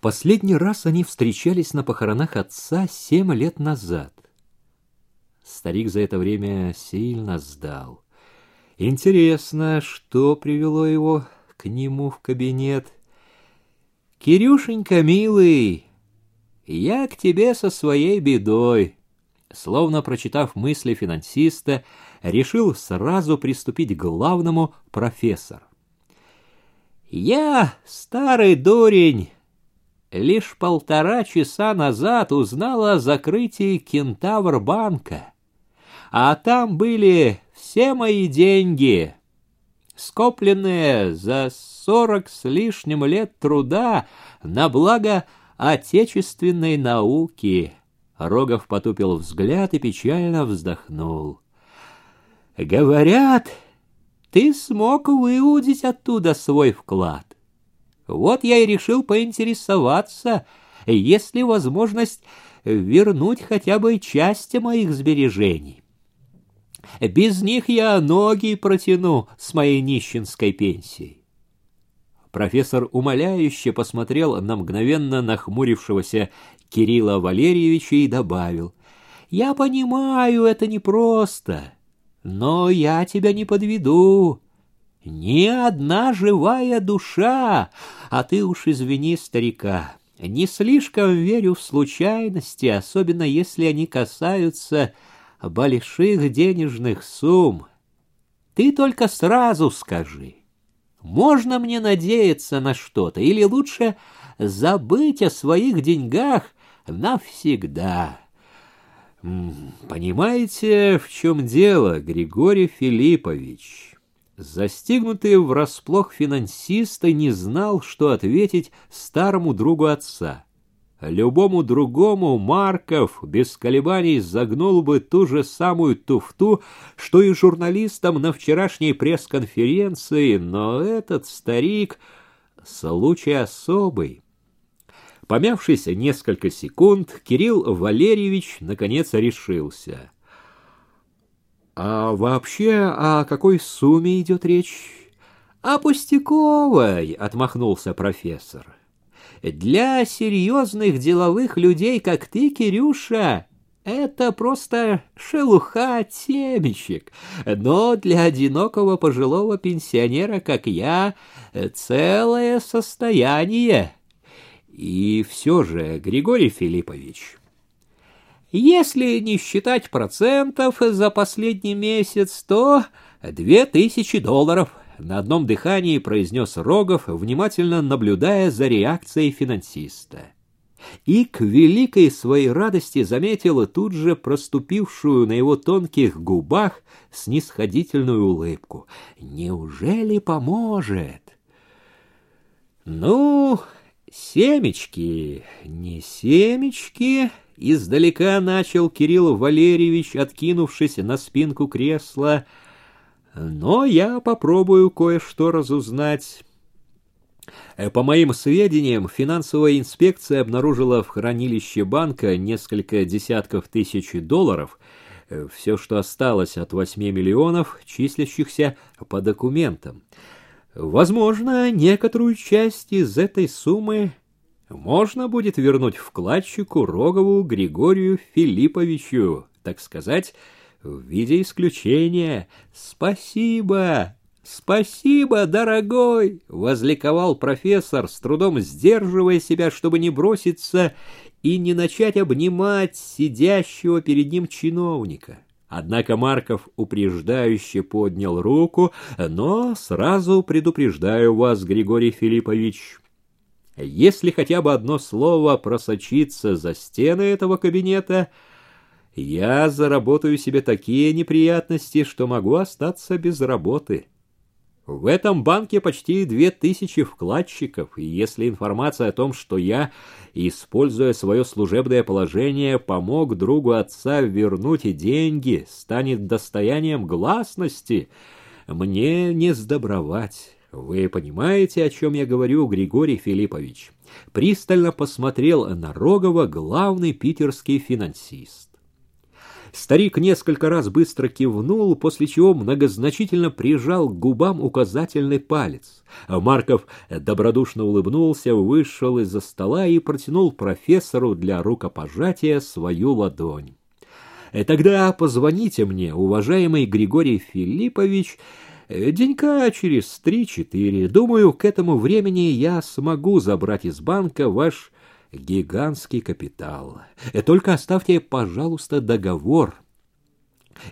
последний раз они встречались на похоронах отца семь лет назад. Старик за это время сильно сдал. Интересно, что привело его к нему в кабинет. «Кирюшенька, милый, я к тебе со своей бедой». Словно прочитав мысли финансиста, решил сразу приступить к главному профессор. «Я, старый дурень, лишь полтора часа назад узнал о закрытии Кентавр-банка, а там были все мои деньги, скопленные за сорок с лишним лет труда на благо отечественной науки». Рогов потупил взгляд и печально вздохнул. «Говорят, ты смог выудить оттуда свой вклад. Вот я и решил поинтересоваться, есть ли возможность вернуть хотя бы части моих сбережений. Без них я ноги протяну с моей нищенской пенсией. Профессор умоляюще посмотрел на мгновенно нахмурившегося Кирилла Валерьевича и добавил, «Я понимаю, это непросто, но я тебя не подведу. Ни одна живая душа, а ты уж извини старика, не слишком верю в случайности, особенно если они касаются больших денежных сумм. Ты только сразу скажи, можно мне надеяться на что-то или лучше забыть о своих деньгах навсегда. Понимаете, в чем дело, Григорий Филиппович? Застигнутый врасплох финансиста не знал, что ответить старому другу отца. Любому другому Марков без колебаний загнул бы ту же самую туфту, что и журналистам на вчерашней пресс-конференции, но этот старик — случай особый. Помявшись несколько секунд, Кирилл Валерьевич наконец решился. «А вообще о какой сумме идет речь?» «О пустяковой», — отмахнулся профессор. «Для серьезных деловых людей, как ты, Кирюша, это просто шелуха темечек, но для одинокого пожилого пенсионера, как я, целое состояние». И все же, Григорий Филиппович, если не считать процентов за последний месяц, то две тысячи долларов на одном дыхании произнес Рогов, внимательно наблюдая за реакцией финансиста. И к великой своей радости заметил тут же проступившую на его тонких губах снисходительную улыбку. «Неужели поможет?» «Ну, Семечки, не семечки, издалека начал Кирилл Валерьевич, откинувшись на спинку кресла. Но я попробую кое-что разузнать. Э, по моим сведениям, финансовая инспекция обнаружила в хранилище банка несколько десятков тысяч долларов, э, все, что осталось от восьми миллионов, числящихся по документам. Возможно, некоторую часть из этой суммы можно будет вернуть вкладчику Рогову Григорию Филипповичу, так сказать, в виде исключения. Спасибо, спасибо, дорогой, возликовал профессор, с трудом сдерживая себя, чтобы не броситься и не начать обнимать сидящего перед ним чиновника. Однако Марков упреждающе поднял руку, но сразу предупреждаю вас, Григорий Филиппович, если хотя бы одно слово просочится за стены этого кабинета, я заработаю себе такие неприятности, что могу остаться без работы. В этом банке почти две тысячи вкладчиков, и если информация о том, что я, используя свое служебное положение, помог другу отца вернуть деньги, станет достоянием гласности, мне не сдобровать. Вы понимаете, о чем я говорю, Григорий Филиппович? Пристально посмотрел на Рогова главный питерский финансист. Старик несколько раз быстро кивнул, после чего многозначительно прижал к губам указательный палец. Марков добродушно улыбнулся, вышел из-за стола и протянул профессору для рукопожатия свою ладонь. «Э, «Тогда позвоните мне, уважаемый Григорий Филиппович, денька через три-четыре. Думаю, к этому времени я смогу забрать из банка ваш гигантский капитал. Э, только оставьте, пожалуйста, договор.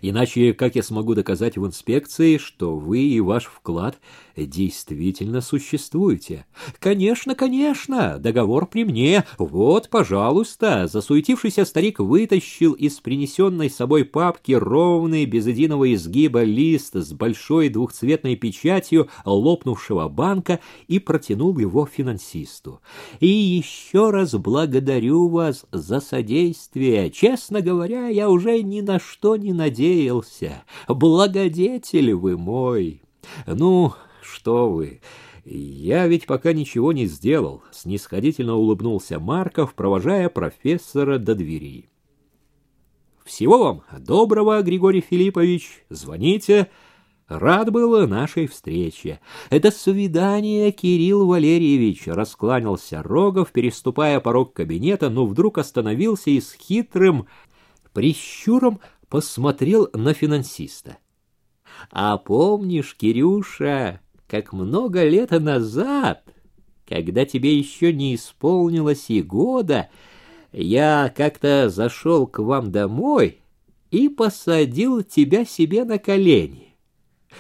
Иначе как я смогу доказать в инспекции, что вы и ваш вклад действительно существуете? Конечно, конечно, договор при мне. Вот, пожалуйста. Засуетившийся старик вытащил из принесенной собой папки ровный, без единого изгиба лист с большой двухцветной печатью лопнувшего банка и протянул его финансисту. И еще раз благодарю вас за содействие. Честно говоря, я уже ни на что не надеялся. Благодетель вы мой. Ну, что вы? Я ведь пока ничего не сделал, снисходительно улыбнулся Марков, провожая профессора до двери. Всего вам доброго, Григорий Филиппович. Звоните. Рад был нашей встрече. Это свидание, Кирилл Валерьевич, раскланялся Рогов, переступая порог кабинета, но вдруг остановился и с хитрым прищуром посмотрел на финансиста. А помнишь, Кирюша, как много лет назад, когда тебе еще не исполнилось и года, я как-то зашел к вам домой и посадил тебя себе на колени.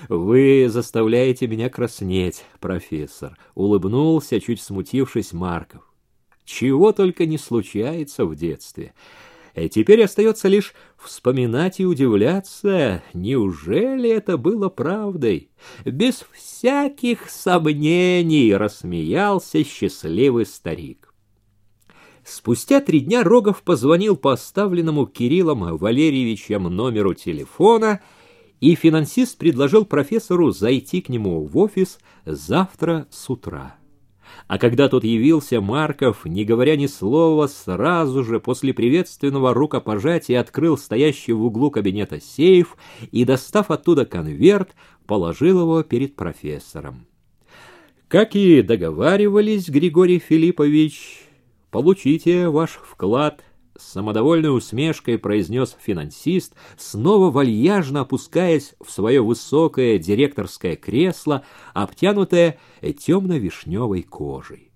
Вы заставляете меня краснеть, профессор, улыбнулся, чуть смутившись Марков. Чего только не случается в детстве. Теперь остается лишь вспоминать и удивляться, неужели это было правдой? Без всяких сомнений рассмеялся счастливый старик. Спустя три дня Рогов позвонил по оставленному Кириллом Валерьевичем номеру телефона, и финансист предложил профессору зайти к нему в офис завтра с утра. А когда тот явился, Марков, не говоря ни слова, сразу же после приветственного рукопожатия открыл стоящий в углу кабинета сейф и, достав оттуда конверт, положил его перед профессором. Как и договаривались, Григорий Филиппович, получите ваш вклад с самодовольной усмешкой произнес финансист, снова вальяжно опускаясь в свое высокое директорское кресло, обтянутое темно-вишневой кожей.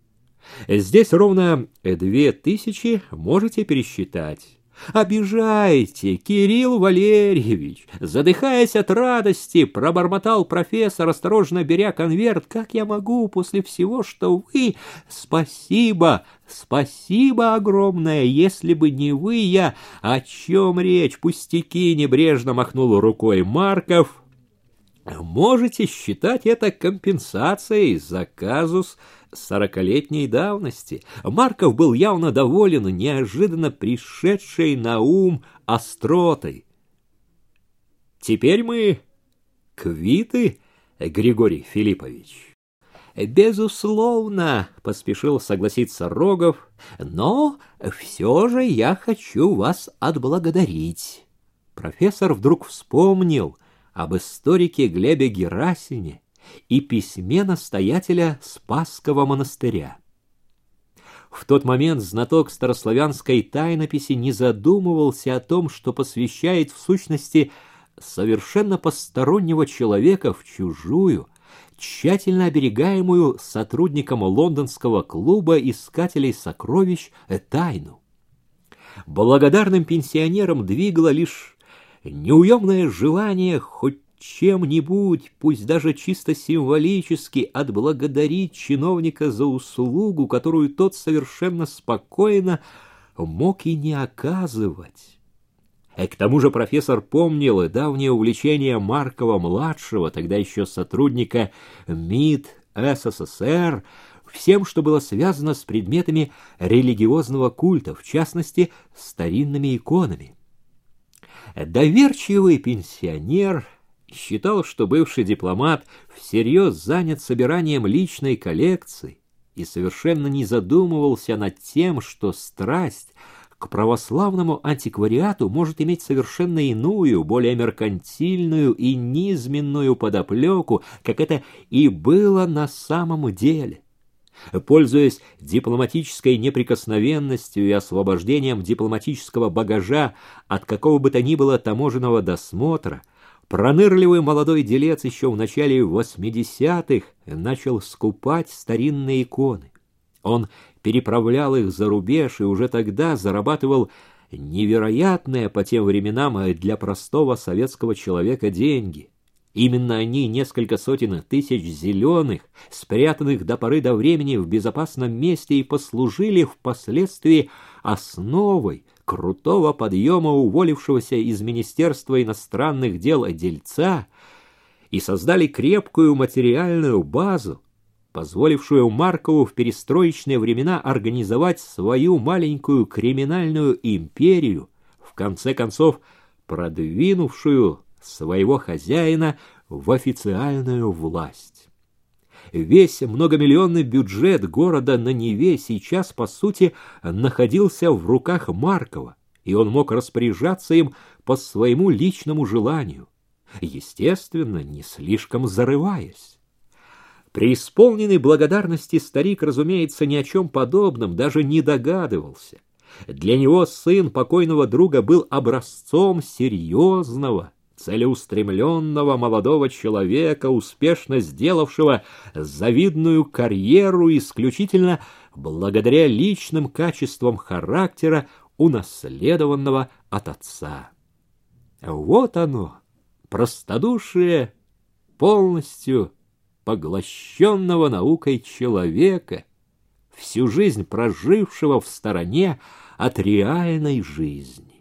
Здесь ровно две тысячи можете пересчитать. «Обижаете, Кирилл Валерьевич!» Задыхаясь от радости, пробормотал профессор, осторожно беря конверт. «Как я могу после всего, что вы...» «Спасибо, спасибо огромное! Если бы не вы, я...» «О чем речь? Пустяки!» — небрежно махнул рукой Марков. Можете считать это компенсацией за казус сорокалетней давности. Марков был явно доволен неожиданно пришедшей на ум остротой. Теперь мы квиты, Григорий Филиппович. Безусловно, поспешил согласиться Рогов, но все же я хочу вас отблагодарить. Профессор вдруг вспомнил, об историке Глебе Герасине и письме настоятеля Спасского монастыря. В тот момент знаток старославянской тайнописи не задумывался о том, что посвящает в сущности совершенно постороннего человека в чужую, тщательно оберегаемую сотрудником лондонского клуба искателей сокровищ тайну. Благодарным пенсионером двигало лишь неуемное желание хоть чем-нибудь, пусть даже чисто символически, отблагодарить чиновника за услугу, которую тот совершенно спокойно мог и не оказывать. И к тому же профессор помнил давнее увлечение Маркова-младшего, тогда еще сотрудника МИД СССР, всем, что было связано с предметами религиозного культа, в частности, старинными иконами. Доверчивый пенсионер считал, что бывший дипломат всерьез занят собиранием личной коллекции и совершенно не задумывался над тем, что страсть к православному антиквариату может иметь совершенно иную, более меркантильную и низменную подоплеку, как это и было на самом деле. Пользуясь дипломатической неприкосновенностью и освобождением дипломатического багажа от какого бы то ни было таможенного досмотра, пронырливый молодой делец еще в начале 80-х начал скупать старинные иконы. Он переправлял их за рубеж и уже тогда зарабатывал невероятные по тем временам для простого советского человека деньги. Именно они, несколько сотен тысяч зеленых, спрятанных до поры до времени в безопасном месте, и послужили впоследствии основой крутого подъема уволившегося из Министерства иностранных дел дельца и создали крепкую материальную базу, позволившую Маркову в перестроечные времена организовать свою маленькую криминальную империю, в конце концов продвинувшую своего хозяина в официальную власть. Весь многомиллионный бюджет города на Неве сейчас, по сути, находился в руках Маркова, и он мог распоряжаться им по своему личному желанию, естественно, не слишком зарываясь. Преисполненный благодарности старик, разумеется, ни о чем подобном даже не догадывался. Для него сын покойного друга был образцом серьезного, целеустремленного молодого человека, успешно сделавшего завидную карьеру исключительно благодаря личным качествам характера, унаследованного от отца. Вот оно, простодушие полностью поглощенного наукой человека, всю жизнь прожившего в стороне от реальной жизни.